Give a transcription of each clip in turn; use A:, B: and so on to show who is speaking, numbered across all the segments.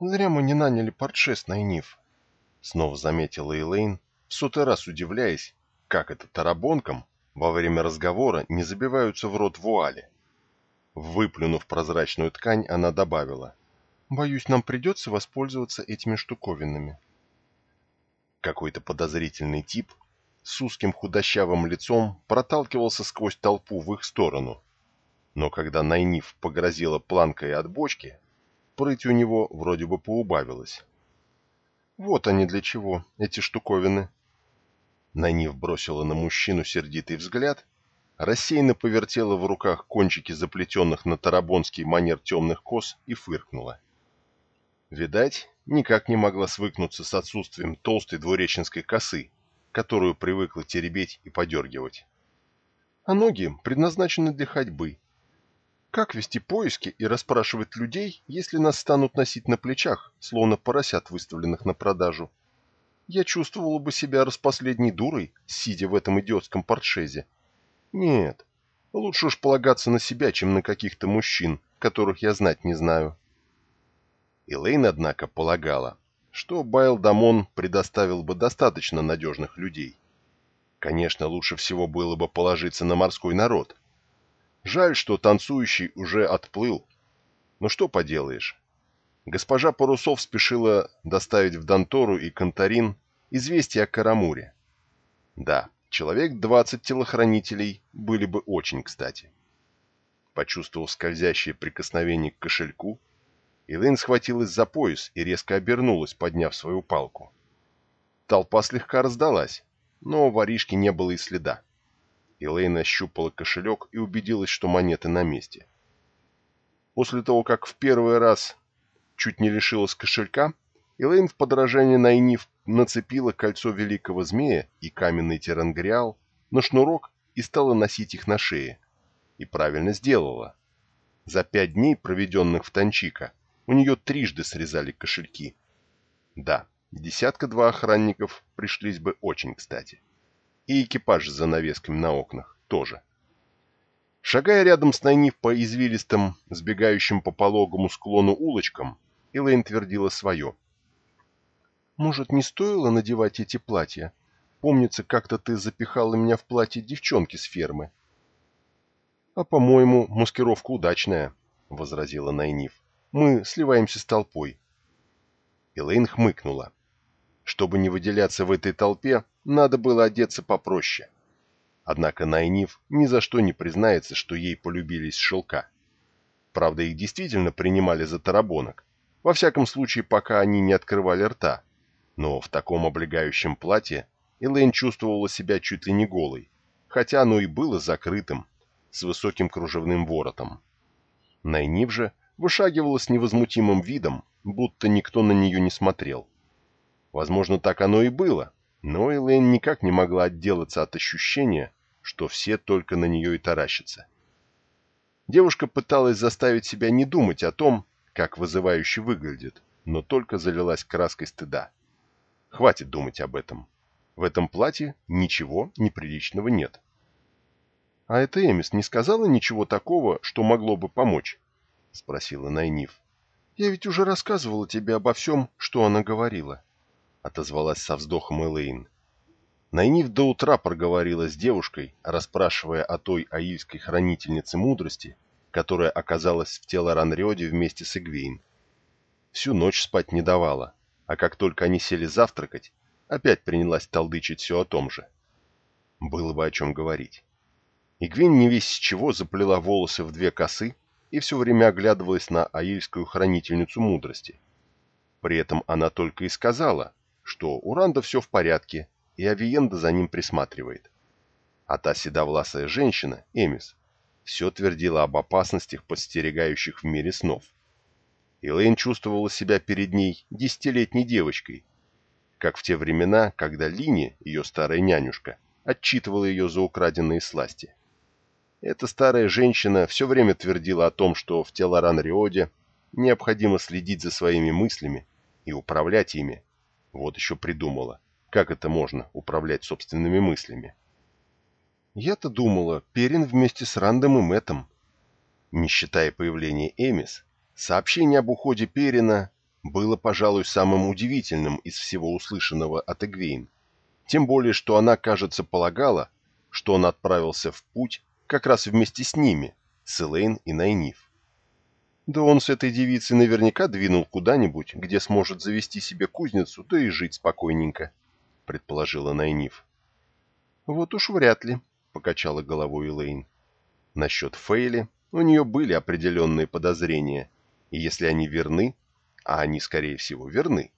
A: «Зря мы не наняли портшес, Найниф», — снова заметила Элейн, в сотый раз удивляясь, как это тарабонкам во время разговора не забиваются в рот вуали. Выплюнув прозрачную ткань, она добавила, «Боюсь, нам придется воспользоваться этими штуковинами». Какой-то подозрительный тип с узким худощавым лицом проталкивался сквозь толпу в их сторону. Но когда Найниф погрозила планкой от бочки, прыть у него вроде бы поубавилась. «Вот они для чего, эти штуковины». Найниф бросила на мужчину сердитый взгляд, рассеянно повертела в руках кончики заплетенных на тарабонский манер темных кос и фыркнула. Видать, никак не могла свыкнуться с отсутствием толстой двуреченской косы, которую привыкла теребеть и подергивать. А ноги предназначены для ходьбы, как вести поиски и расспрашивать людей, если нас станут носить на плечах, словно поросят, выставленных на продажу? Я чувствовала бы себя распоследней дурой, сидя в этом идиотском портшезе. Нет, лучше уж полагаться на себя, чем на каких-то мужчин, которых я знать не знаю. Элейн, однако, полагала, что Байл Дамон предоставил бы достаточно надежных людей. Конечно, лучше всего было бы положиться на морской народ, Жаль, что танцующий уже отплыл. Но что поделаешь. Госпожа Парусов спешила доставить в Донтору и Конторин известие о Карамуре. Да, человек 20 телохранителей были бы очень кстати. Почувствовав скользящее прикосновение к кошельку, Элэйн схватилась за пояс и резко обернулась, подняв свою палку. Толпа слегка раздалась, но воришки не было и следа. Элейн ощупала кошелек и убедилась, что монеты на месте. После того, как в первый раз чуть не лишилась кошелька, Элейн в подражании Найниф нацепила кольцо великого змея и каменный терангриал на шнурок и стала носить их на шее. И правильно сделала. За пять дней, проведенных в Танчика, у нее трижды срезали кошельки. Да, десятка-два охранников пришлись бы очень кстати и экипаж с занавесками на окнах тоже. Шагая рядом с Найниф по извилистым, сбегающим по пологому склону улочкам, Элэйн твердила свое. «Может, не стоило надевать эти платья? Помнится, как-то ты запихала меня в платье девчонки с фермы». «А, по-моему, маскировка удачная», — возразила Найниф. «Мы сливаемся с толпой». Элэйн хмыкнула. Чтобы не выделяться в этой толпе, надо было одеться попроще. Однако Найниф ни за что не признается, что ей полюбились шелка. Правда, их действительно принимали за тарабонок, во всяком случае, пока они не открывали рта. Но в таком облегающем платье Элэйн чувствовала себя чуть ли не голой, хотя оно и было закрытым, с высоким кружевным воротом. Найниф же вышагивала с невозмутимым видом, будто никто на нее не смотрел. Возможно, так оно и было, но Элэйн никак не могла отделаться от ощущения, что все только на нее и таращатся. Девушка пыталась заставить себя не думать о том, как вызывающе выглядит, но только залилась краской стыда. Хватит думать об этом. В этом платье ничего неприличного нет. — А эта Эмис не сказала ничего такого, что могло бы помочь? — спросила Найниф. — Я ведь уже рассказывала тебе обо всем, что она говорила. —— отозвалась со вздохом Элэйн. Найниф до утра проговорила с девушкой, расспрашивая о той аильской хранительнице мудрости, которая оказалась в тело Ранриоде вместе с Игвейн. Всю ночь спать не давала, а как только они сели завтракать, опять принялась толдычить все о том же. Было бы о чем говорить. Игвейн не весь с чего заплела волосы в две косы и все время оглядывалась на аильскую хранительницу мудрости. При этом она только и сказала, что у Ранда все в порядке, и Авиенда за ним присматривает. А та седовласая женщина, Эмис, все твердила об опасностях, подстерегающих в мире снов. Элэйн чувствовала себя перед ней десятилетней девочкой, как в те времена, когда Лини, ее старая нянюшка, отчитывала ее за украденные сласти. Эта старая женщина все время твердила о том, что в Телоран-Риоде необходимо следить за своими мыслями и управлять ими, вот еще придумала, как это можно управлять собственными мыслями. Я-то думала, Перин вместе с Рандом и Мэттом. Не считая появления Эмис, сообщение об уходе Перина было, пожалуй, самым удивительным из всего услышанного от Эгвейн. Тем более, что она, кажется, полагала, что он отправился в путь как раз вместе с ними, с Элейн и Найниф. Да он с этой девицей наверняка двинул куда-нибудь, где сможет завести себе кузницу, да и жить спокойненько, предположила Найниф. Вот уж вряд ли, покачала головой Элейн. Насчет Фейли у нее были определенные подозрения, и если они верны, а они, скорее всего, верны,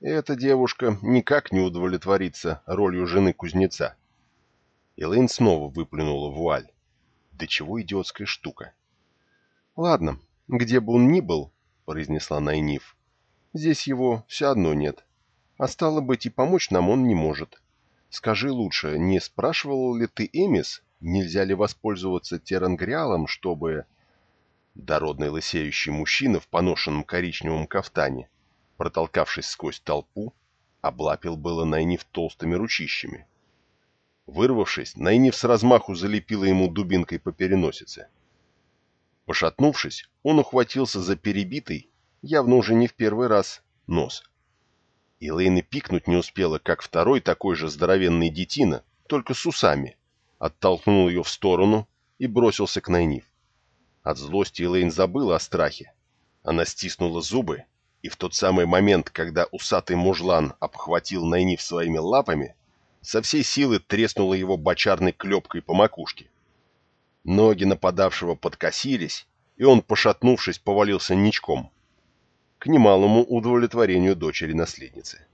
A: эта девушка никак не удовлетворится ролью жены кузнеца. Элейн снова выплюнула вуаль. Да чего идиотская штука. Ладно, где бы он ни был, произнесла Найниф, здесь его все одно нет. А стало быть, и помочь нам он не может. Скажи лучше, не спрашивал ли ты Эмис, нельзя ли воспользоваться терангриалом, чтобы... Дородный лысеющий мужчина в поношенном коричневом кафтане, протолкавшись сквозь толпу, облапил было Найниф толстыми ручищами. Вырвавшись, Найниф с размаху залепила ему дубинкой по переносице. Пошатнувшись, он ухватился за перебитый, явно уже не в первый раз, нос. И Лейна пикнуть не успела, как второй такой же здоровенный детина, только с усами, оттолкнул ее в сторону и бросился к Найниф. От злости Элейн забыла о страхе. Она стиснула зубы, и в тот самый момент, когда усатый мужлан обхватил Найниф своими лапами, со всей силы треснула его бочарной клепкой по макушке. Ноги нападавшего подкосились, и он, пошатнувшись, повалился ничком. К немалому удовлетворению дочери-наследницы.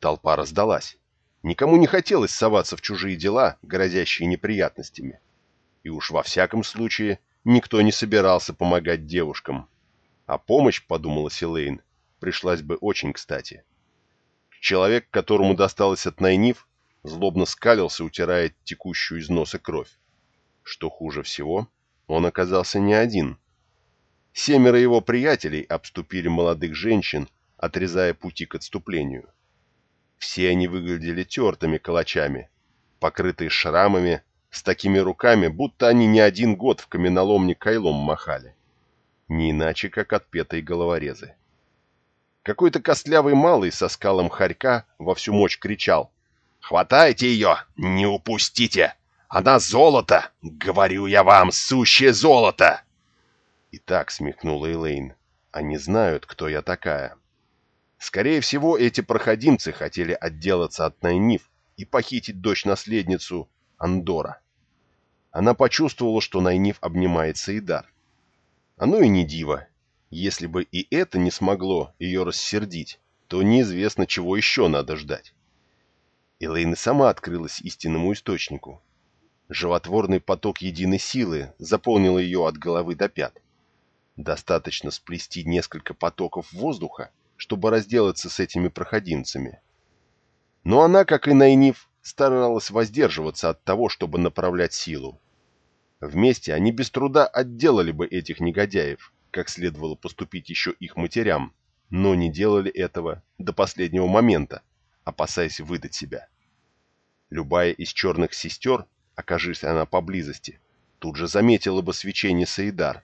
A: Толпа раздалась. Никому не хотелось соваться в чужие дела, грозящие неприятностями. И уж во всяком случае никто не собирался помогать девушкам. А помощь, подумала Силейн, пришлась бы очень кстати. Человек, которому досталось от Найниф, злобно скалился, утирая текущую из носа кровь. Что хуже всего, он оказался не один. Семеро его приятелей обступили молодых женщин, отрезая пути к отступлению. Все они выглядели тертыми калачами, покрытые шрамами, с такими руками, будто они не один год в каменоломне кайлом махали. Не иначе, как отпетые головорезы. Какой-то костлявый малый со скалом хорька во всю мощь кричал. «Хватайте ее! Не упустите! Она золото! Говорю я вам, сущее золото!» И так смехнула Элейн. «Они знают, кто я такая». Скорее всего, эти проходимцы хотели отделаться от Найниф и похитить дочь-наследницу Андора. Она почувствовала, что Найниф обнимает Саидар. Оно и не диво. Если бы и это не смогло ее рассердить, то неизвестно, чего еще надо ждать. Элейн и сама открылась истинному источнику. Животворный поток единой силы заполнил ее от головы до пят. Достаточно сплести несколько потоков воздуха, чтобы разделаться с этими проходимцами. Но она, как и Найниф, старалась воздерживаться от того, чтобы направлять силу. Вместе они без труда отделали бы этих негодяев, как следовало поступить еще их матерям, но не делали этого до последнего момента, опасаясь выдать себя. Любая из черных сестер, окажись она поблизости, тут же заметила бы свечение Саидар,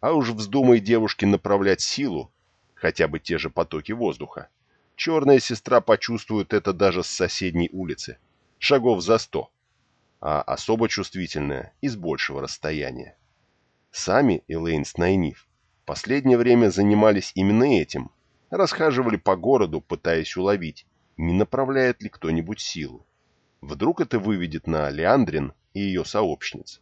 A: а уж вздумай девушке направлять силу, хотя бы те же потоки воздуха. Черная сестра почувствует это даже с соседней улицы, шагов за сто, а особо чувствительная и с большего расстояния. Сами Элейн с Найниф последнее время занимались именно этим, расхаживали по городу, пытаясь уловить, не направляет ли кто-нибудь силу. Вдруг это выведет на Леандрин и ее сообщниц.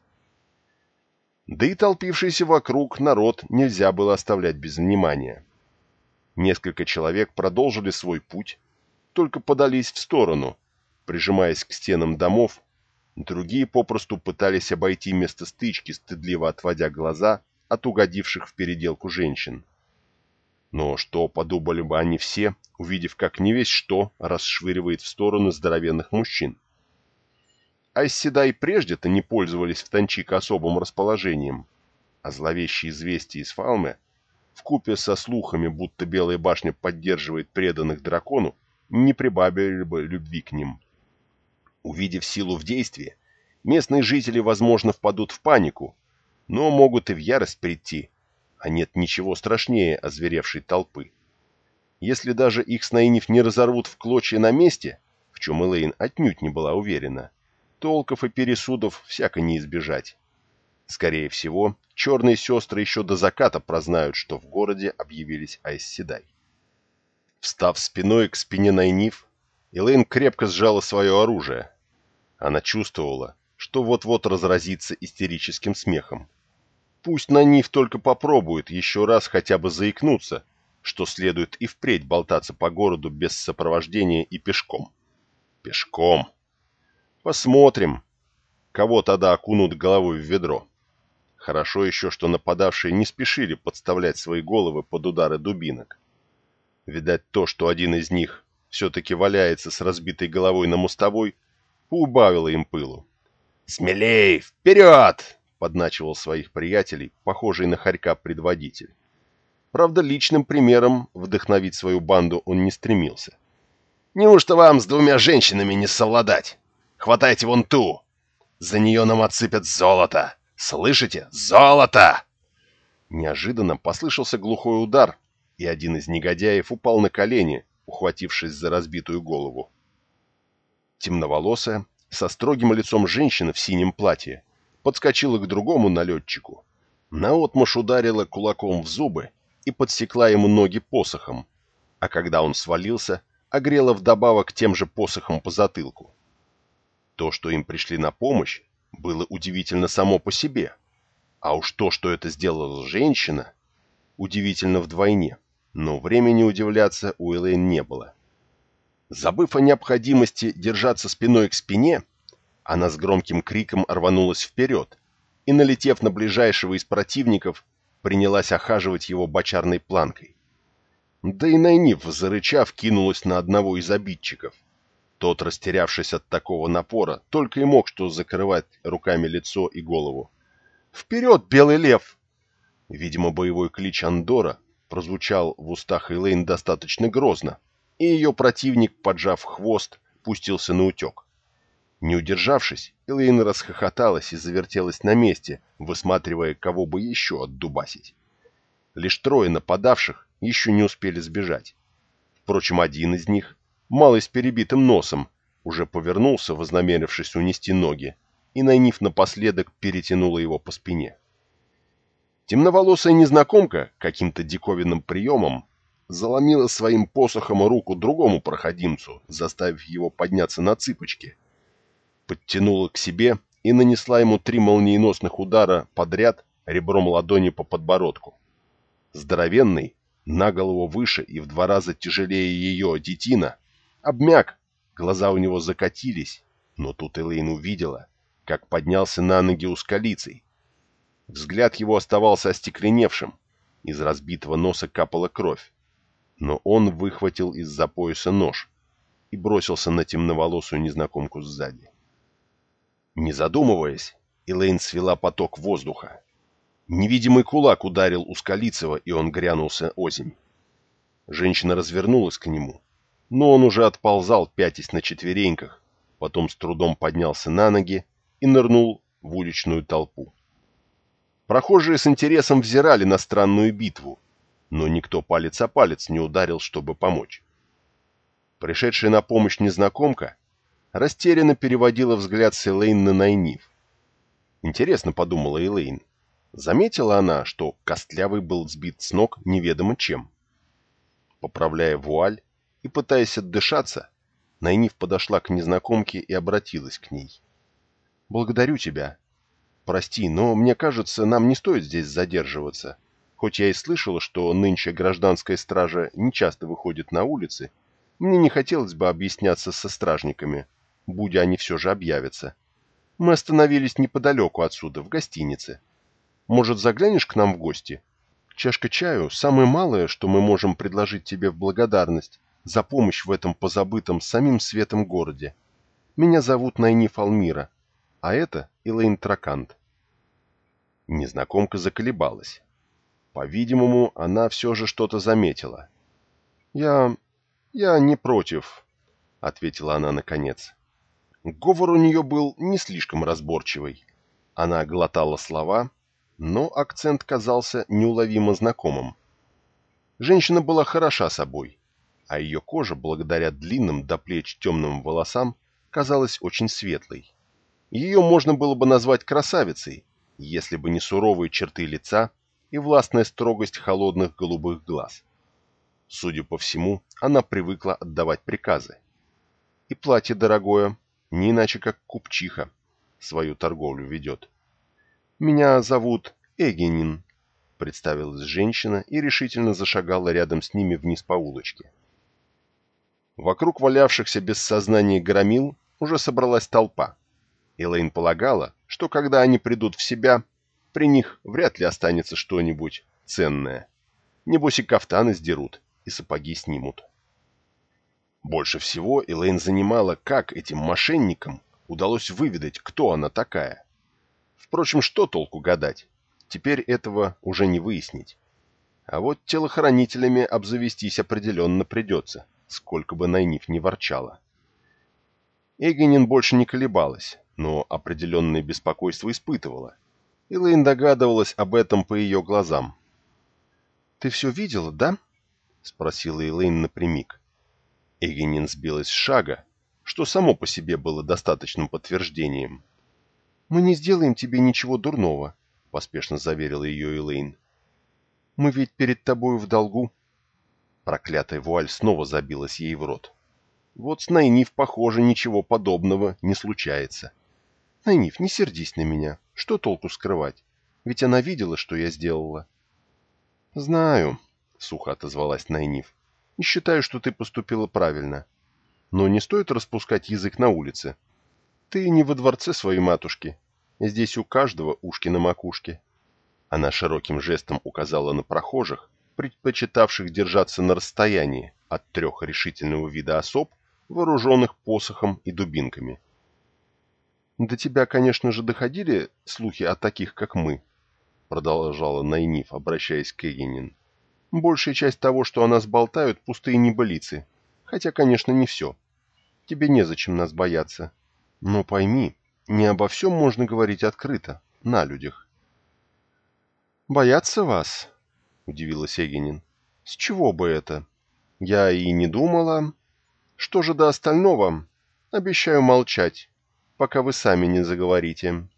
A: Да и толпившийся вокруг народ нельзя было оставлять без внимания. Несколько человек продолжили свой путь, только подались в сторону, прижимаясь к стенам домов, другие попросту пытались обойти место стычки, стыдливо отводя глаза от угодивших в переделку женщин. Но что подумали бы они все, увидев, как не что расшвыривает в сторону здоровенных мужчин? Айседа и прежде-то не пользовались в Танчик особым расположением, а зловещие известия из Фалме вкупе со слухами, будто Белая башня поддерживает преданных дракону, не прибавили бы любви к ним. Увидев силу в действии, местные жители, возможно, впадут в панику, но могут и в ярость прийти, а нет ничего страшнее озверевшей толпы. Если даже их с Наинив не разорвут в клочья на месте, в чем Элейн отнюдь не была уверена, толков и пересудов всяко не избежать. Скорее всего, черные сестры еще до заката прознают, что в городе объявились Айсседай. Встав спиной к спине Найниф, Элейн крепко сжала свое оружие. Она чувствовала, что вот-вот разразится истерическим смехом. Пусть Найниф только попробует еще раз хотя бы заикнуться, что следует и впредь болтаться по городу без сопровождения и пешком. Пешком. Посмотрим, кого тогда окунут головой в ведро. Хорошо еще, что нападавшие не спешили подставлять свои головы под удары дубинок. Видать, то, что один из них все-таки валяется с разбитой головой на мостовой, поубавило им пылу. «Смелей! Вперед!» — подначивал своих приятелей, похожий на хорька предводитель. Правда, личным примером вдохновить свою банду он не стремился. «Неужто вам с двумя женщинами не совладать? Хватайте вон ту! За нее нам отсыпят золото! Слышите? Золото!» Неожиданно послышался глухой удар, и один из негодяев упал на колени, ухватившись за разбитую голову. Темноволосая, со строгим лицом женщина в синем платье, подскочила к другому налетчику, наотмашь ударила кулаком в зубы и подсекла ему ноги посохом, а когда он свалился, огрела вдобавок тем же посохом по затылку. То, что им пришли на помощь, было удивительно само по себе, а уж то, что это сделала женщина, удивительно вдвойне, но времени удивляться у Элэйн не было. Забыв о необходимости держаться спиной к спине, она с громким криком рванулась вперед и, налетев на ближайшего из противников, принялась охаживать его бочарной планкой. Да и Найниф, зарычав, кинулась на одного из обидчиков. Тот, растерявшись от такого напора, только и мог что закрывать руками лицо и голову. «Вперед, белый лев!» Видимо, боевой клич Андора прозвучал в устах Элейн достаточно грозно, и ее противник, поджав хвост, пустился на утек. Не удержавшись, Элейн расхохоталась и завертелась на месте, высматривая, кого бы еще отдубасить. Лишь трое нападавших еще не успели сбежать. Впрочем, один из них, малый с перебитым носом, уже повернулся, вознамерившись унести ноги, и, найнив напоследок, перетянула его по спине. Темноволосая незнакомка каким-то диковинным приемом заломила своим посохом руку другому проходимцу, заставив его подняться на цыпочки — подтянула к себе и нанесла ему три молниеносных удара подряд ребром ладони по подбородку. Здоровенный, на голову выше и в два раза тяжелее ее детина, обмяк, глаза у него закатились, но тут Элейн увидела, как поднялся на ноги ускалицей. Взгляд его оставался остекленевшим, из разбитого носа капала кровь, но он выхватил из-за пояса нож и бросился на темноволосую незнакомку сзади. Не задумываясь, Элейн свела поток воздуха. Невидимый кулак ударил Ускалицева, и он грянулся озимь. Женщина развернулась к нему, но он уже отползал, пятясь на четвереньках, потом с трудом поднялся на ноги и нырнул в уличную толпу. Прохожие с интересом взирали на странную битву, но никто палец о палец не ударил, чтобы помочь. Пришедшая на помощь незнакомка растерянно переводила взгляд с Элейн на Найниф. Интересно, подумала Элейн, заметила она, что Костлявый был сбит с ног неведомо чем. Поправляя вуаль и пытаясь отдышаться, Найниф подошла к незнакомке и обратилась к ней. «Благодарю тебя. Прости, но мне кажется, нам не стоит здесь задерживаться. Хоть я и слышала, что нынче гражданская стража не часто выходит на улицы, мне не хотелось бы объясняться со стражниками, будь они все же объявятся. Мы остановились неподалеку отсюда, в гостинице. Может, заглянешь к нам в гости? Чашка чаю – самое малое, что мы можем предложить тебе в благодарность за помощь в этом позабытом самим светом городе. Меня зовут Найниф Алмира, а это Элейн Тракант. Незнакомка заколебалась. По-видимому, она все же что-то заметила. «Я... я не против», — ответила она наконец. Говор у нее был не слишком разборчивый. Она глотала слова, но акцент казался неуловимо знакомым. Женщина была хороша собой, а ее кожа, благодаря длинным до плеч темным волосам, казалась очень светлой. Ее можно было бы назвать красавицей, если бы не суровые черты лица и властная строгость холодных голубых глаз. Судя по всему, она привыкла отдавать приказы. И платье дорогое, не иначе как купчиха, свою торговлю ведет. «Меня зовут Эгенин», — представилась женщина и решительно зашагала рядом с ними вниз по улочке. Вокруг валявшихся без сознания громил уже собралась толпа. Элейн полагала, что когда они придут в себя, при них вряд ли останется что-нибудь ценное. Небось и кафтаны сдерут, и сапоги снимут. Больше всего Элейн занимала, как этим мошенникам удалось выведать, кто она такая. Впрочем, что толку гадать? Теперь этого уже не выяснить. А вот телохранителями обзавестись определенно придется, сколько бы Найниф не ворчала. Эгенин больше не колебалась, но определенное беспокойство испытывала. Элэйн догадывалась об этом по ее глазам. «Ты все видела, да?» — спросила Элэйн напрямик. Эгенин сбилась с шага, что само по себе было достаточным подтверждением. «Мы не сделаем тебе ничего дурного», — поспешно заверила ее Элэйн. «Мы ведь перед тобою в долгу». Проклятая вуаль снова забилась ей в рот. Вот с Найниф, похоже, ничего подобного не случается. Найниф, не сердись на меня. Что толку скрывать? Ведь она видела, что я сделала. Знаю, сухо отозвалась Найниф. И считаю, что ты поступила правильно. Но не стоит распускать язык на улице. Ты не во дворце своей матушки. Здесь у каждого ушки на макушке. Она широким жестом указала на прохожих, предпочитавших держаться на расстоянии от трех решительного вида особ, вооруженных посохом и дубинками. «До тебя, конечно же, доходили слухи о таких, как мы», — продолжала Найниф, обращаясь к Эгенин. «Большая часть того, что о нас болтают, пустые небылицы. Хотя, конечно, не все. Тебе незачем нас бояться. Но пойми, не обо всем можно говорить открыто, на людях». «Бояться вас?» — удивилась Эгенин. «С чего бы это? Я и не думала...» Что же до остального? Обещаю молчать, пока вы сами не заговорите.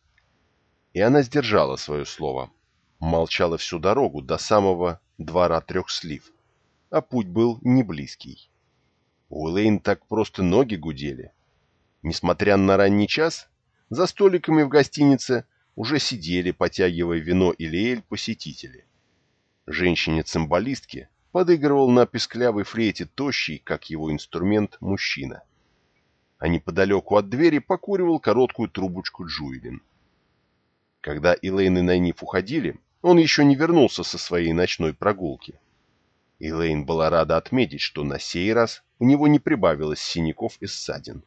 A: И она сдержала свое слово. Молчала всю дорогу до самого двора трех слив. А путь был не близкий. У Элэйн так просто ноги гудели. Несмотря на ранний час, за столиками в гостинице уже сидели, потягивая вино или эль, посетители. Женщине-цимбалистке подыгрывал на песклявой флейте тощий, как его инструмент, мужчина. А неподалеку от двери покуривал короткую трубочку Джуэлин. Когда Элейн и Найниф уходили, он еще не вернулся со своей ночной прогулки. Элейн была рада отметить, что на сей раз у него не прибавилось синяков и ссадин.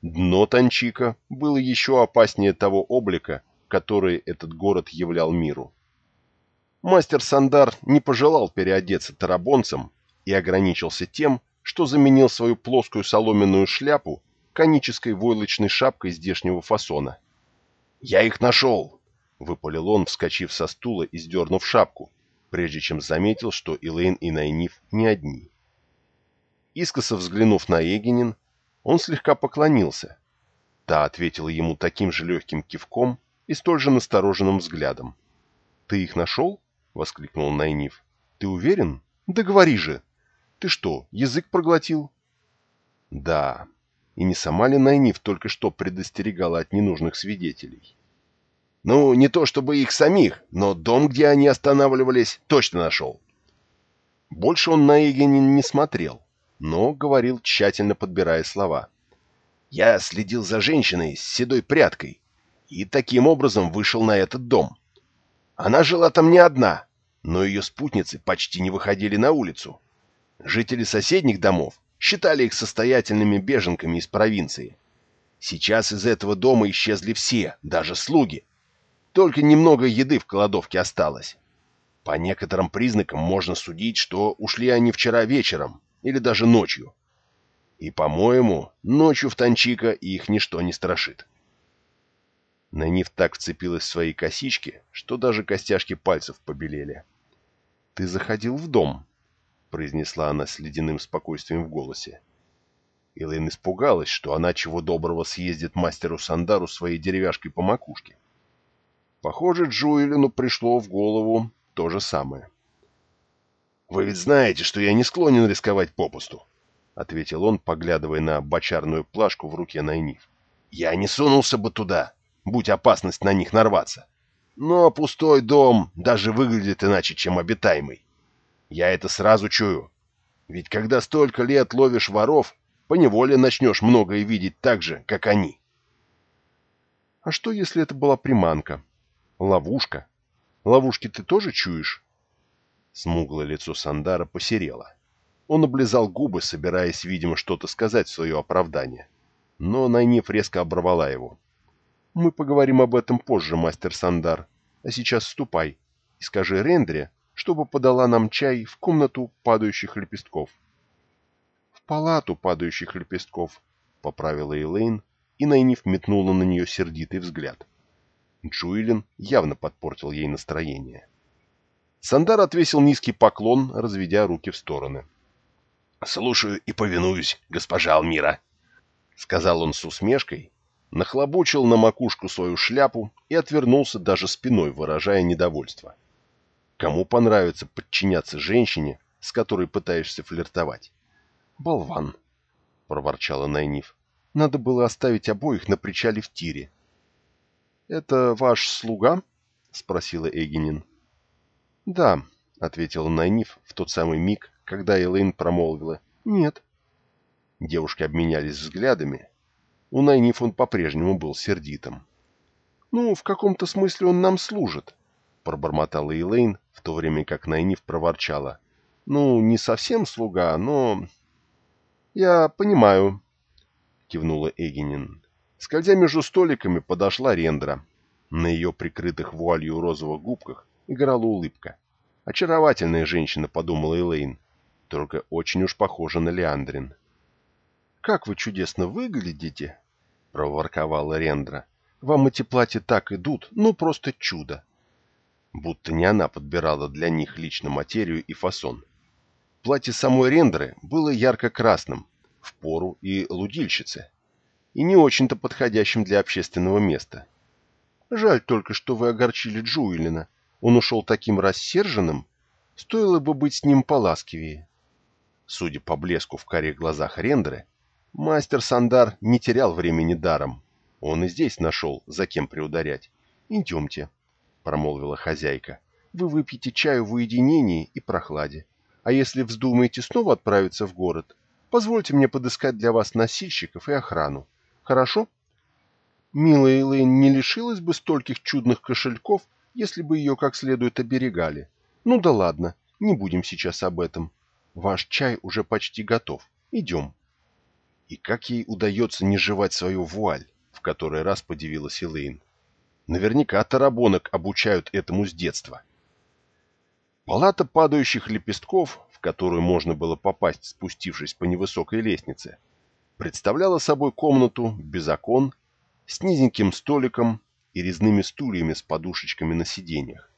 A: Дно Танчика было еще опаснее того облика, который этот город являл миру. Мастер Сандар не пожелал переодеться тарабонцем и ограничился тем, что заменил свою плоскую соломенную шляпу конической войлочной шапкой здешнего фасона. «Я их нашел!» — выпалил он, вскочив со стула и сдернув шапку, прежде чем заметил, что Элейн и Найниф не одни. Искоса взглянув на Эгенин, он слегка поклонился. Та ответила ему таким же легким кивком и столь же настороженным взглядом. «Ты их нашел?» Воскликнул Найниф. «Ты уверен? Да говори же! Ты что, язык проглотил?» «Да. И не сама ли Найниф только что предостерегала от ненужных свидетелей?» «Ну, не то чтобы их самих, но дом, где они останавливались, точно нашел». Больше он на Эгенин не смотрел, но говорил, тщательно подбирая слова. «Я следил за женщиной с седой прядкой и таким образом вышел на этот дом. Она жила там не одна, но ее спутницы почти не выходили на улицу. Жители соседних домов считали их состоятельными беженками из провинции. Сейчас из этого дома исчезли все, даже слуги. Только немного еды в кладовке осталось. По некоторым признакам можно судить, что ушли они вчера вечером или даже ночью. И, по-моему, ночью в Танчика их ничто не страшит. Нанив так вцепилась в свои косички, что даже костяшки пальцев побелели. «Ты заходил в дом», — произнесла она с ледяным спокойствием в голосе. Элэйн испугалась, что она чего доброго съездит мастеру Сандару своей деревяшкой по макушке. Похоже, Джуэлину пришло в голову то же самое. «Вы ведь знаете, что я не склонен рисковать попусту», — ответил он, поглядывая на бочарную плашку в руке Найниф. «Я не сунулся бы туда, будь опасность на них нарваться. Но пустой дом даже выглядит иначе, чем обитаемый. Я это сразу чую. Ведь когда столько лет ловишь воров, поневоле начнешь многое видеть так же, как они».
B: «А что, если это была приманка? Ловушка? Ловушки ты тоже чуешь?»
A: Смуглое лицо Сандара посерело. Он облизал губы, собираясь, видимо, что-то сказать в свое оправдание. Но Найниф резко оборвала его.
B: «Мы поговорим об этом позже, мастер Сандар. А сейчас ступай и скажи Рендре, чтобы подала нам чай в комнату падающих лепестков».
A: «В палату падающих лепестков», — поправила Элейн, и Найниф метнула на нее сердитый взгляд. Джуэлин явно подпортил ей настроение. Сандар отвесил низкий поклон, разведя руки в стороны.
C: «Слушаю и повинуюсь, госпожа Алмира», — сказал он с усмешкой, нахлобучил на макушку свою шляпу и отвернулся даже спиной, выражая недовольство. Кому понравится подчиняться женщине, с которой пытаешься флиртовать?
B: «Болван», — проворчала Найниф. «Надо было оставить обоих на причале в тире». «Это ваш слуга?» — спросила Эгенин.
A: «Да», — ответила Найниф в тот самый миг, когда Элэйн промолвила «нет». Девушки обменялись взглядами. У Найниф он по-прежнему был сердитым.
B: «Ну, в каком-то смысле он нам служит», — пробормотала Элэйн, в то время как Найниф проворчала. «Ну, не совсем слуга, но...» «Я понимаю», — кивнула Эгенин. Скользя между столиками, подошла Рендра. На ее прикрытых вуалью розовых губках играла улыбка. «Очаровательная женщина», — подумала Элейн, — «только очень уж похожа на Леандрин». «Как вы чудесно выглядите!» — проворковала Рендра. «Вам эти платья так идут, ну просто чудо!» Будто не она подбирала для них лично материю и фасон. Платье самой Рендры было ярко-красным, в пору и лудильщице, и не очень-то подходящим для общественного места. «Жаль только, что вы огорчили Джуэлина», он ушел таким рассерженным, стоило бы быть с ним поласкивее. Судя по блеску в карих глазах Рендры, мастер Сандар не терял времени даром. Он и здесь нашел, за кем приударять. «Идемте», — промолвила хозяйка. «Вы выпьете чаю в уединении и прохладе. А если вздумаете снова отправиться в город, позвольте мне подыскать для вас носильщиков и охрану. Хорошо?» Милая Элэйн не лишилась бы стольких чудных кошельков, если бы ее как следует оберегали. Ну да ладно, не будем сейчас об этом. Ваш чай уже почти готов. Идем. И как ей удается не жевать свою вуаль, в который раз подивилась Элэйн. Наверняка тарабонок обучают этому с детства. Палата падающих лепестков, в которую можно было попасть, спустившись по невысокой лестнице, представляла собой комнату без окон, с низеньким столиком и резными стульями с подушечками на сиденьях.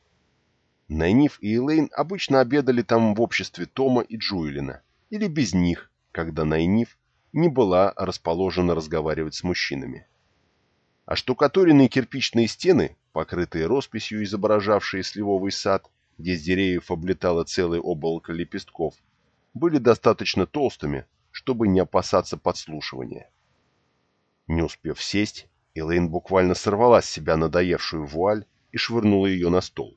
B: Найниф и Элейн обычно обедали там в обществе Тома и Джуэлина, или без них, когда Найниф не была расположена разговаривать с мужчинами. А штукатуренные кирпичные стены, покрытые росписью, изображавшие сливовый сад, где с деревьев облетало целое облако лепестков, были достаточно толстыми, чтобы не опасаться подслушивания. Не успев сесть, Элейн буквально сорвала с себя надоевшую вуаль и швырнула ее на стол.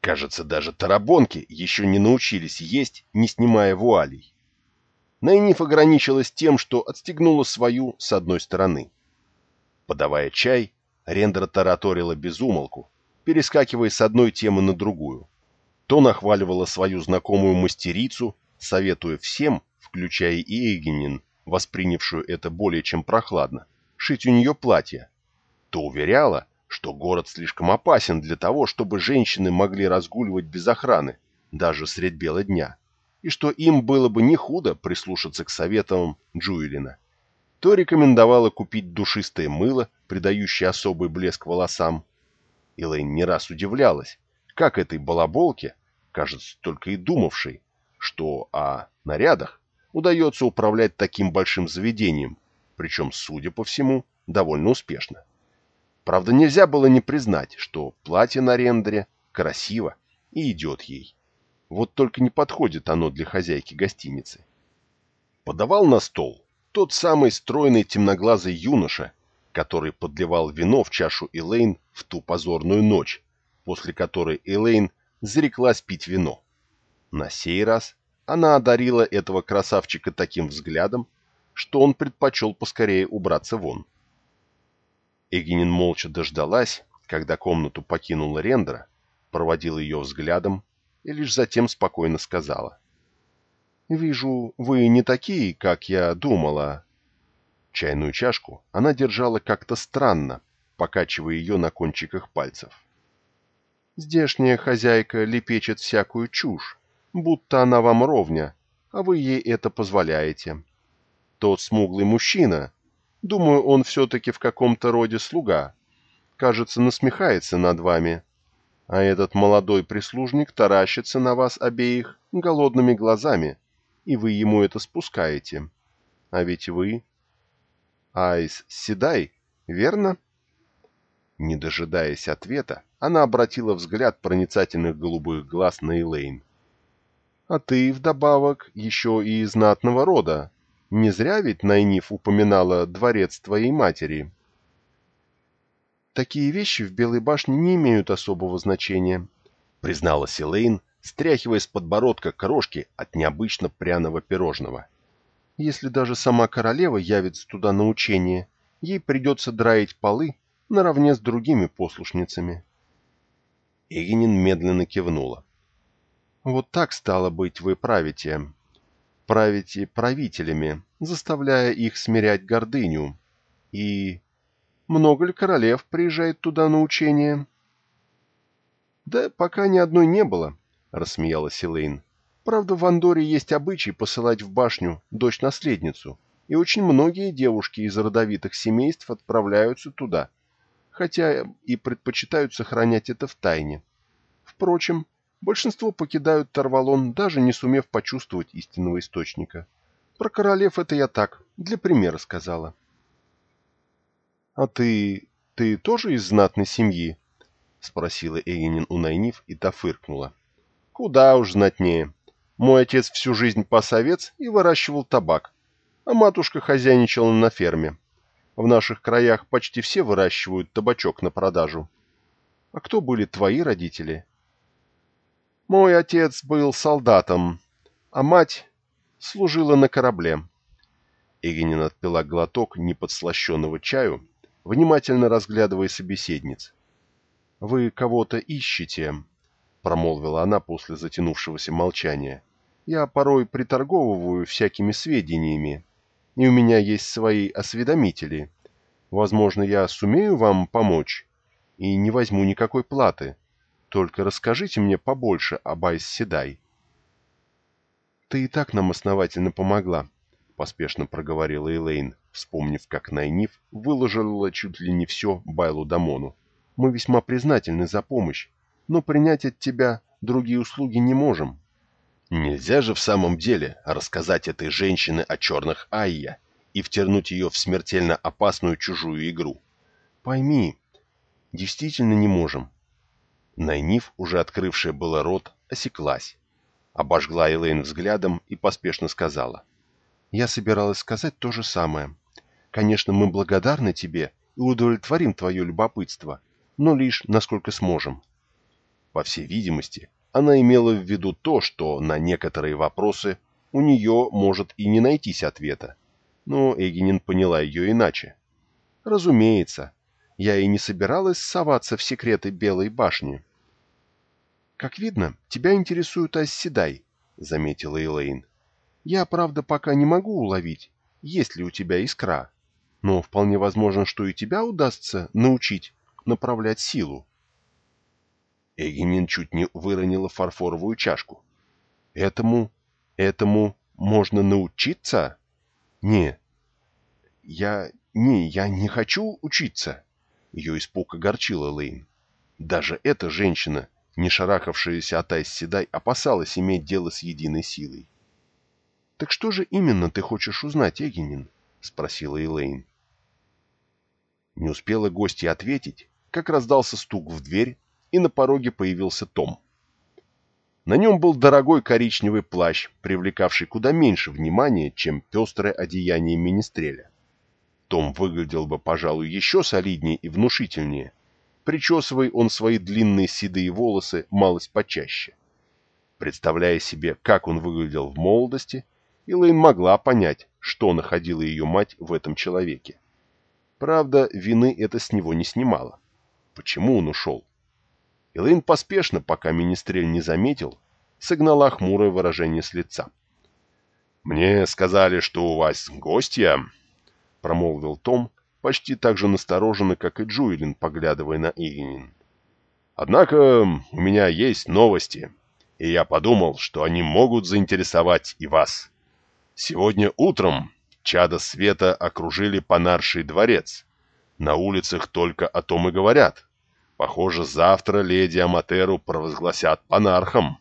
B: Кажется, даже тарабонки еще не научились есть, не снимая вуалей. Найниф ограничилась тем, что отстегнула свою с одной стороны. Подавая чай, Рендра тараторила без умолку, перескакивая с одной темы на другую. То нахваливала свою знакомую мастерицу, советуя всем, включая и Эгенин, воспринявшую это более чем прохладно, шить у нее платье, то уверяла, что город слишком опасен для того, чтобы женщины могли разгуливать без охраны, даже средь бела дня, и что им было бы не худо прислушаться к советам Джуэлина. То рекомендовала купить душистое мыло, придающее особый блеск волосам. Элэйн не раз удивлялась, как этой балаболке, кажется, только и думавшей,
C: что о нарядах удается управлять таким большим заведением, причем, судя по всему, довольно успешно. Правда, нельзя было не признать, что платье на рендере красиво и идет ей. Вот только не подходит оно для хозяйки гостиницы. Подавал на стол тот самый стройный темноглазый юноша, который подливал вино в чашу Элейн в ту позорную ночь, после которой Элейн зареклась пить вино. На сей раз она одарила этого красавчика таким взглядом, что он предпочел поскорее убраться вон. Эгенин молча дождалась, когда комнату покинула Рендера, проводила ее взглядом и лишь затем спокойно сказала. «Вижу, вы не такие, как я думала». Чайную чашку она держала как-то странно, покачивая ее на кончиках пальцев. «Здешняя хозяйка лепечет всякую чушь, будто она вам ровня, а вы ей это позволяете. Тот смуглый мужчина, думаю, он все-таки в каком-то роде слуга, кажется, насмехается над вами, а этот молодой прислужник таращится на вас обеих голодными глазами, и вы ему это спускаете. А ведь вы... Айс Седай, верно?» Не дожидаясь ответа, она обратила взгляд проницательных голубых глаз на Элейн. А ты, вдобавок, еще и из знатного рода. Не зря ведь Найниф упоминала дворец твоей матери. Такие вещи в Белой башне не имеют особого значения, призналась Элейн, стряхивая с подбородка крошки от необычно пряного пирожного. Если даже сама королева явится туда на учение, ей придется драить полы наравне с другими послушницами. Эгенин медленно кивнула. Вот так, стало быть, вы правите. Правите правителями, заставляя их смирять гордыню. И много ли королев приезжает туда на учение? Да пока ни одной не было, рассмеялась Элейн. Правда, в Андоре есть обычай посылать в башню дочь-наследницу, и очень многие девушки из родовитых семейств отправляются туда, хотя и предпочитают сохранять это в тайне. Впрочем, Большинство покидают Тарвалон, даже не сумев почувствовать истинного источника. Про королев это я так, для примера сказала. — А ты... ты тоже из знатной семьи? — спросила Эгенин у Найниф, и та фыркнула. — Куда уж знатнее. Мой отец всю жизнь пас овец и выращивал табак, а матушка хозяйничала на ферме. В наших краях почти все выращивают табачок на продажу. А кто были твои родители? — мой отец был солдатом, а мать служила на корабле. Эгенин отпила глоток неподслащенного чаю, внимательно разглядывая собеседниц. «Вы кого-то ищете», — промолвила она после затянувшегося молчания. «Я порой приторговываю всякими сведениями, и у меня есть свои осведомители. Возможно, я сумею вам помочь и не возьму никакой платы. Только расскажите мне побольше об Айс Седай. «Ты и так нам основательно помогла», — поспешно проговорила Элейн, вспомнив, как Найниф выложила чуть ли не все Байлу Дамону. «Мы весьма признательны за помощь, но принять от тебя другие услуги не можем». Нельзя же в самом деле рассказать этой женщине о черных Айя и втернуть ее в смертельно опасную чужую игру.
B: Пойми, действительно не можем.
C: Найниф, уже открывшая было рот, осеклась. Обожгла Элейн взглядом и поспешно сказала.
B: «Я собиралась сказать то же самое. Конечно, мы благодарны тебе и удовлетворим твое любопытство, но лишь насколько сможем».
C: По всей видимости, она имела в виду то, что на некоторые вопросы у нее может и не найтись ответа. Но Эгенин поняла ее иначе.
B: «Разумеется, я и не собиралась соваться в секреты Белой башни. «Как видно, тебя интересует Асседай», — заметила Элейн. «Я, правда, пока не могу уловить, есть ли у тебя искра, но вполне возможно, что и тебя удастся научить направлять силу».
C: Эгенин чуть не выронила фарфоровую чашку.
B: «Этому... этому можно научиться?» «Не, я... не, я не хочу учиться». Ее испуг огорчил Элейн. Даже эта женщина Не шарахавшаяся от Айс Седай опасалась иметь дело с единой силой. «Так что же именно ты хочешь узнать, Эгенин?» — спросила Элейн. Не успела гостья ответить, как раздался стук в дверь, и на пороге появился Том. На нем был дорогой коричневый плащ, привлекавший куда меньше внимания, чем пестрое одеяние министреля. Том выглядел бы, пожалуй, еще солиднее и внушительнее, причесывая он свои длинные седые волосы малость почаще. Представляя себе, как он выглядел в молодости, Элэйн могла понять, что находила ее мать в этом человеке. Правда, вины это с него не снимало. Почему он ушел? Элэйн поспешно, пока министрель не заметил, согнала хмурое выражение с лица. «Мне сказали, что у вас гостья», — промолвил Том, почти так же настороженно, как и Джуэлин, поглядывая на Игенин. «Однако у меня есть новости, и я подумал, что они могут заинтересовать и вас. Сегодня утром чада света окружили Панарший дворец. На улицах только о том и говорят. Похоже, завтра леди Аматеру провозгласят панархом.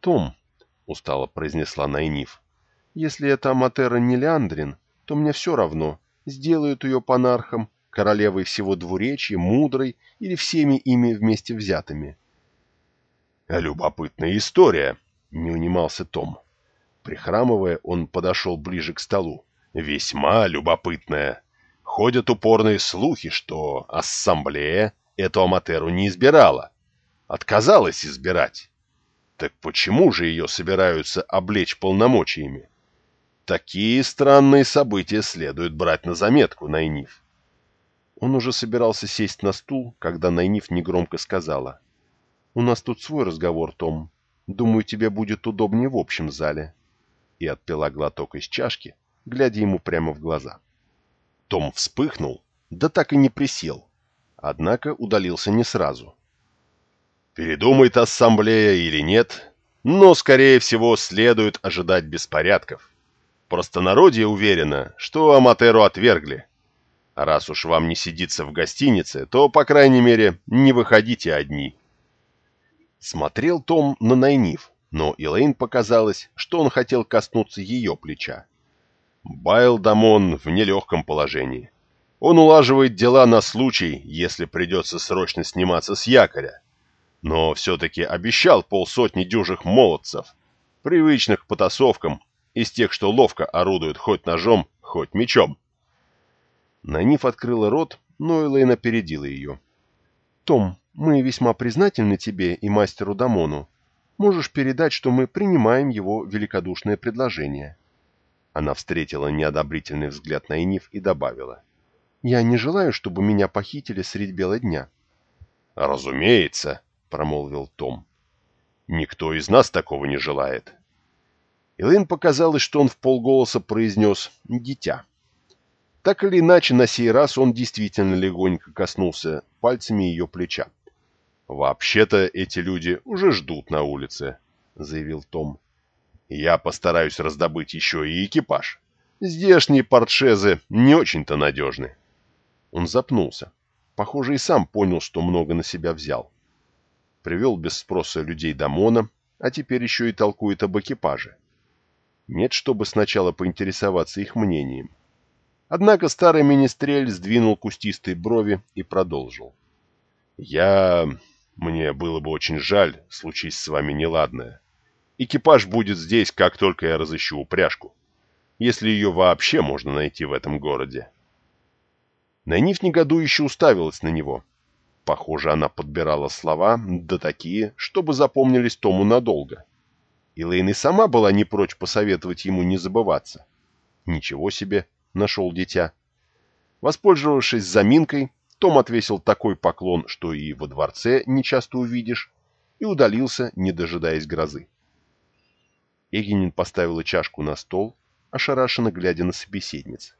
B: «Том», — устало произнесла Найниф, — «если это Аматера не Леандрин, то мне все равно, сделают ее панархом, королевой всего двуречья, мудрой или всеми ими вместе взятыми».
C: «Любопытная история», — не унимался Том. Прихрамывая, он подошел ближе к столу. «Весьма любопытная. Ходят упорные слухи, что ассамблея эту Аматеру не избирала. Отказалась избирать. Так почему же ее собираются облечь полномочиями? Такие странные события следует брать на заметку, Найниф.
B: Он уже собирался сесть на стул, когда Найниф негромко сказала. «У нас тут свой разговор, Том. Думаю, тебе будет удобнее в общем зале». И отпила глоток из чашки, глядя ему прямо в глаза.
C: Том вспыхнул, да так и не присел. Однако удалился не сразу. Передумает ассамблея или нет, но, скорее всего, следует ожидать беспорядков. Простонародье уверено, что Аматеру отвергли. А раз уж вам не сидится в гостинице, то, по крайней мере, не выходите одни. Смотрел Том на Найниф, но Элейн показалось, что он хотел коснуться ее плеча. Байл Дамон в нелегком положении. Он улаживает дела на случай, если придется срочно сниматься с якоря. Но все-таки обещал полсотни дюжих молодцев, привычных к потасовкам, из тех, что ловко орудуют хоть ножом, хоть мечом.
B: Наниф открыла рот, но Элейн опередила ее. «Том, мы весьма признательны тебе и мастеру Дамону. Можешь передать, что мы принимаем его великодушное предложение». Она встретила неодобрительный взгляд на Инив и добавила. «Я не желаю, чтобы меня похитили средь бела дня».
C: «Разумеется», — промолвил Том. «Никто из нас такого не желает». Элэйн показалось, что он в полголоса произнес «дитя». Так или иначе, на сей раз он действительно легонько коснулся пальцами ее плеча. «Вообще-то эти люди уже ждут на улице», — заявил Том. Я постараюсь раздобыть еще и экипаж. Здешние портшезы не очень-то надежны. Он запнулся. Похоже, и сам понял, что много на себя взял. Привел без спроса людей до Мона, а теперь еще и толкует об экипаже. Нет, чтобы сначала поинтересоваться их мнением. Однако старый министрель сдвинул кустистые брови и продолжил. «Я... Мне было бы очень жаль, случись с вами неладное. Экипаж будет здесь, как только я разыщу упряжку. Если ее вообще можно найти в этом городе. Найниф негодующе уставилась на него. Похоже, она подбирала слова, да такие, чтобы запомнились Тому надолго. И Лейн и сама была не прочь посоветовать ему не забываться. Ничего себе, нашел дитя. Воспользовавшись заминкой, том отвесил такой поклон, что и во дворце нечасто увидишь, и удалился, не дожидаясь грозы. Эгенин поставила чашку на стол, ошарашенно глядя на собеседниц.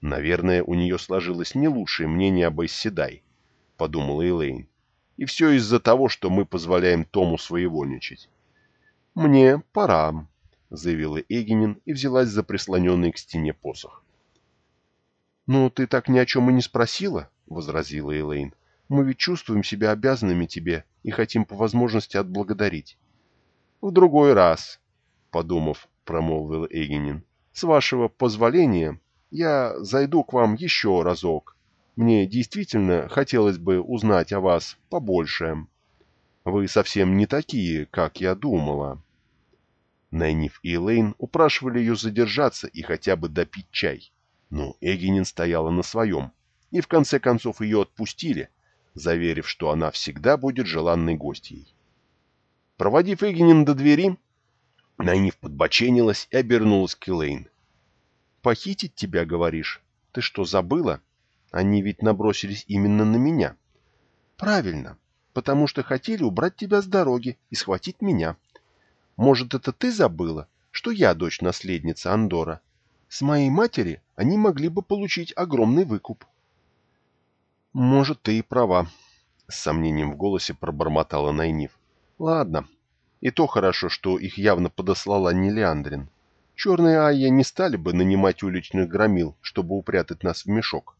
C: «Наверное, у нее сложилось не лучшее мнение об Эсседай», — подумала Элейн. «И все из-за того, что мы позволяем Тому своевольничать». «Мне пора», — заявила Эгенин и взялась за прислоненный к стене посох. «Ну, ты так ни о чем и не спросила», — возразила Элейн.
B: Мы ведь чувствуем себя обязанными тебе и хотим по возможности отблагодарить. В другой раз, подумав, промолвил Эгенин, с вашего позволения я зайду к вам еще разок. Мне действительно хотелось бы узнать о вас побольше. Вы совсем не такие, как я думала. Найниф и Элейн упрашивали ее задержаться и хотя бы допить чай. Но Эгенин стояла на своем, и в конце концов ее отпустили, заверив, что она всегда будет желанной гостьей. Проводив Эгенин до двери, Найниф подбоченилась и обернулась к Элейн. «Похитить тебя, говоришь? Ты что, забыла? Они ведь набросились именно на меня». «Правильно, потому что хотели убрать тебя с дороги и схватить меня. Может, это ты забыла, что я дочь наследницы Андора? С моей матери они могли бы получить огромный выкуп». «Может, ты и права», — с сомнением в голосе пробормотала Найниф. «Ладно. И то хорошо, что их явно подослала не Леандрин. Черные Айя не стали бы нанимать уличных громил, чтобы упрятать нас в мешок».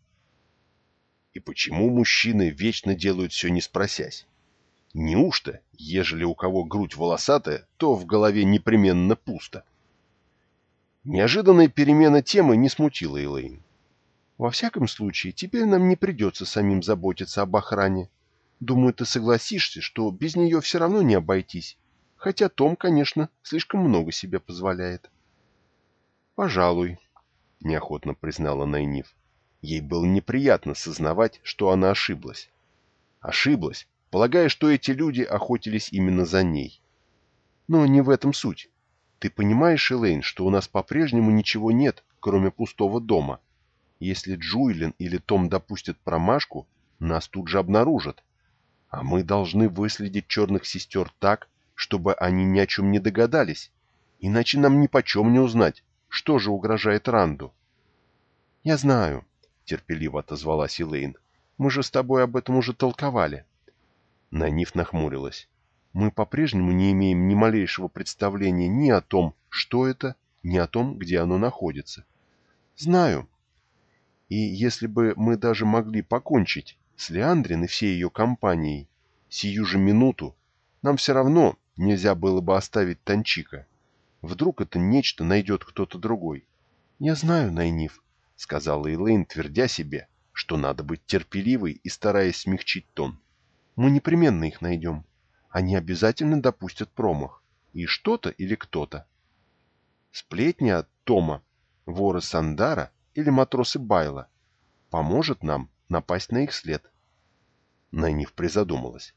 B: И почему мужчины вечно делают все не спросясь? Неужто, ежели у кого грудь волосатая, то в голове непременно пусто? Неожиданная перемена темы не смутила Элейн. Во всяком случае, теперь нам не придется самим заботиться об охране. Думаю, ты согласишься, что без нее все равно не обойтись. Хотя Том, конечно, слишком много себе позволяет. Пожалуй, неохотно признала Найниф. Ей было неприятно сознавать, что она ошиблась. Ошиблась, полагая, что эти люди охотились именно за ней. Но не в этом суть. Ты понимаешь, Элейн, что у нас по-прежнему ничего нет, кроме пустого дома, если Джуйлин или Том допустят промашку, нас тут же обнаружат. А мы должны выследить черных сестер так, чтобы они ни о чем не догадались. Иначе нам ни почем не узнать, что же угрожает Ранду. — Я знаю, — терпеливо отозвалась Элейн. — Мы же с тобой об этом уже толковали. Наниф нахмурилась. Мы по-прежнему не имеем ни малейшего представления ни о том, что это, ни о том, где оно находится. — Знаю, и если бы мы даже могли покончить с Леандрин и всей ее компанией сию же минуту, нам все равно нельзя было бы оставить Танчика. Вдруг это нечто найдет кто-то другой. — Я знаю, Найниф, — сказала Элейн, твердя себе, что надо быть терпеливой и стараясь смягчить тон. — Мы непременно их найдем. Они обязательно допустят промах. И что-то или кто-то. Сплетни от Тома, вора Сандара или матросы Байла, поможет нам напасть на их след. Найниф призадумалась.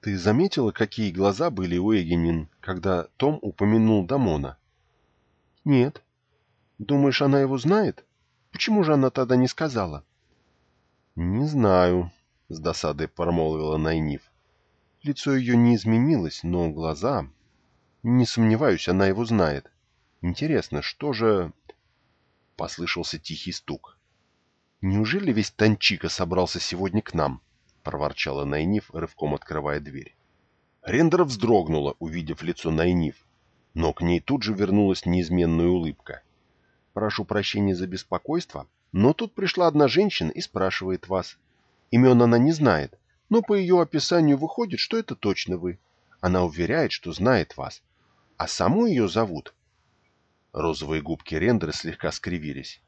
B: Ты заметила, какие глаза были у Эгенин, когда Том упомянул Дамона? Нет. Думаешь, она его знает? Почему же она тогда не сказала? Не знаю, с досадой промолвила Найниф. Лицо ее не изменилось, но глаза... Не сомневаюсь, она его знает. Интересно, что же... — послышался тихий стук. «Неужели весь Танчика собрался сегодня к нам?» — проворчала Найниф, рывком открывая дверь. Рендера вздрогнула, увидев лицо Найниф, но к ней тут же вернулась неизменная улыбка. «Прошу прощения за беспокойство, но тут пришла одна женщина и спрашивает вас. Имен она не знает, но по ее описанию выходит, что это точно вы. Она уверяет, что знает вас. А саму ее зовут Розовые губки Рендера слегка скривились.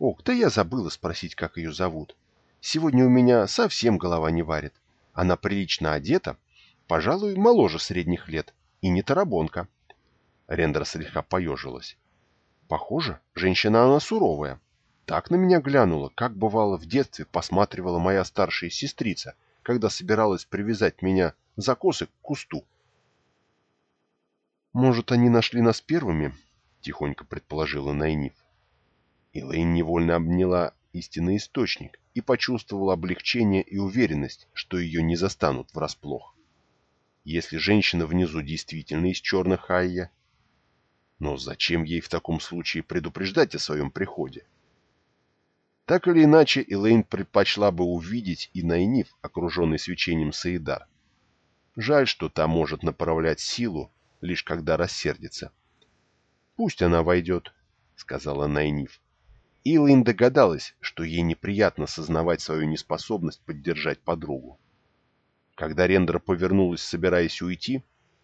B: «Ох, да я забыла спросить, как ее зовут. Сегодня у меня совсем голова не варит. Она прилично одета, пожалуй, моложе средних лет, и не тарабонка». Рендер слегка поежилась. «Похоже, женщина она суровая. Так на меня глянула, как бывало в детстве посматривала моя старшая сестрица, когда собиралась привязать меня за косы к кусту. Может, они нашли нас первыми тихонько предположила Найниф. Элэйн невольно обняла истинный источник и почувствовала облегчение и уверенность, что ее не застанут врасплох. Если женщина внизу действительно из черных Айя, но зачем ей в таком случае предупреждать о своем приходе? Так или иначе, Элейн предпочла бы увидеть и Найниф, окруженный свечением Саидар. Жаль, что та может направлять силу, лишь когда рассердится. — Пусть она войдет, — сказала Найниф. Илайн догадалась, что ей неприятно сознавать свою неспособность поддержать подругу. Когда Рендра повернулась, собираясь уйти,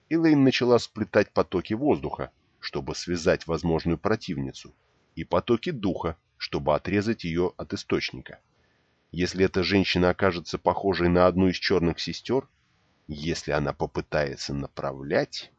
B: Элейн начала сплетать потоки воздуха, чтобы связать возможную противницу, и потоки духа, чтобы отрезать ее от источника. Если эта женщина окажется похожей на одну из черных сестер, если она попытается направлять...